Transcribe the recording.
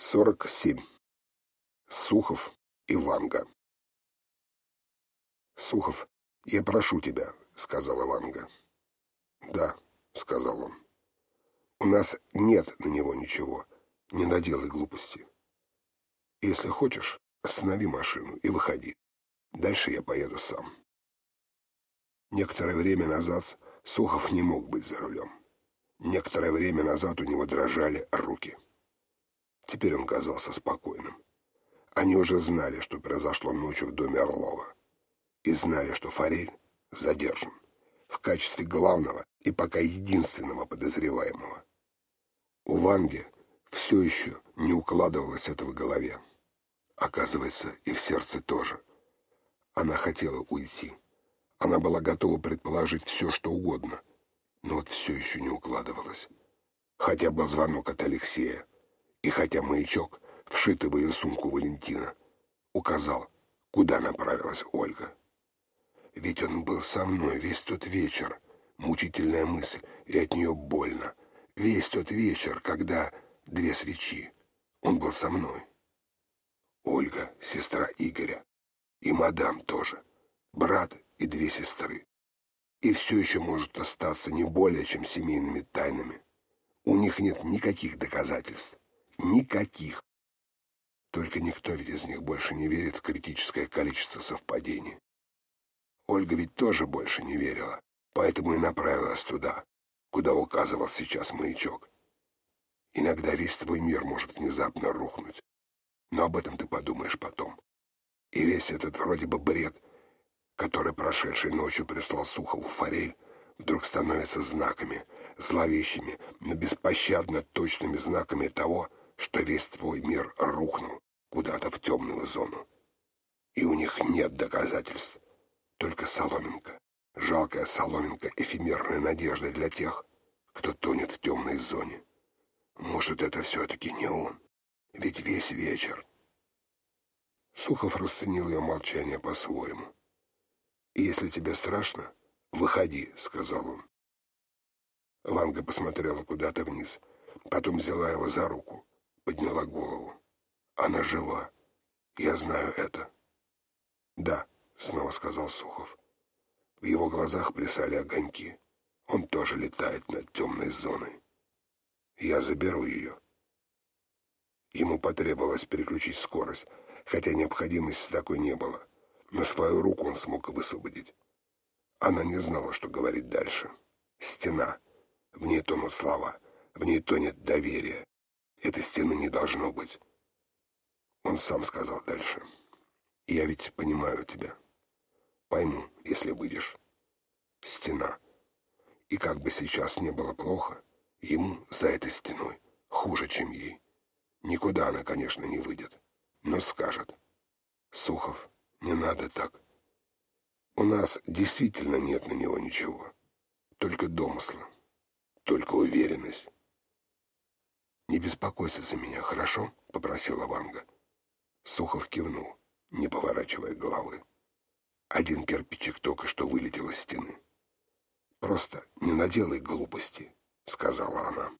47. Сухов и Ванга. «Сухов, я прошу тебя», — сказала Ванга. «Да», — сказал он. «У нас нет на него ничего. Не наделай глупости. Если хочешь, останови машину и выходи. Дальше я поеду сам». Некоторое время назад Сухов не мог быть за рулем. Некоторое время назад у него дрожали руки. Теперь он казался спокойным. Они уже знали, что произошло ночью в доме Орлова. И знали, что Форель задержан в качестве главного и пока единственного подозреваемого. У Ванги все еще не укладывалось это в голове. Оказывается, и в сердце тоже. Она хотела уйти. Она была готова предположить все, что угодно. Но вот все еще не укладывалось. Хотя был звонок от Алексея. И хотя маячок, вшитый в ее сумку Валентина, указал, куда направилась Ольга. Ведь он был со мной весь тот вечер. Мучительная мысль, и от нее больно. Весь тот вечер, когда две свечи. Он был со мной. Ольга, сестра Игоря. И мадам тоже. Брат и две сестры. И все еще может остаться не более, чем семейными тайнами. У них нет никаких доказательств. Никаких. Только никто ведь из них больше не верит в критическое количество совпадений. Ольга ведь тоже больше не верила, поэтому и направилась туда, куда указывал сейчас маячок. Иногда весь твой мир может внезапно рухнуть. Но об этом ты подумаешь потом. И весь этот вроде бы бред, который прошедшей ночью прислал Сухову Форель, вдруг становится знаками, зловещими, но беспощадно точными знаками того, что весь твой мир рухнул куда-то в темную зону. И у них нет доказательств, только соломинка, жалкая соломинка эфемерной надежды для тех, кто тонет в темной зоне. Может, это все-таки не он, ведь весь вечер. Сухов расценил ее молчание по-своему. «И если тебе страшно, выходи», — сказал он. Ванга посмотрела куда-то вниз, потом взяла его за руку подняла голову. Она жива. Я знаю это. Да, снова сказал Сухов. В его глазах плясали огоньки. Он тоже летает над темной зоной. Я заберу ее. Ему потребовалось переключить скорость, хотя необходимости такой не было. Но свою руку он смог высвободить. Она не знала, что говорить дальше. Стена. В ней тонут слова. В ней тонет доверие. Этой стены не должно быть. Он сам сказал дальше. Я ведь понимаю тебя. Пойму, если выйдешь. Стена. И как бы сейчас не было плохо, ему за этой стеной хуже, чем ей. Никуда она, конечно, не выйдет, но скажет. Сухов, не надо так. У нас действительно нет на него ничего. Только домысла, только уверенность. «Не беспокойся за меня, хорошо?» — попросила Ванга. Сухов кивнул, не поворачивая головы. Один кирпичик только что вылетел из стены. «Просто не наделай глупости», — сказала она.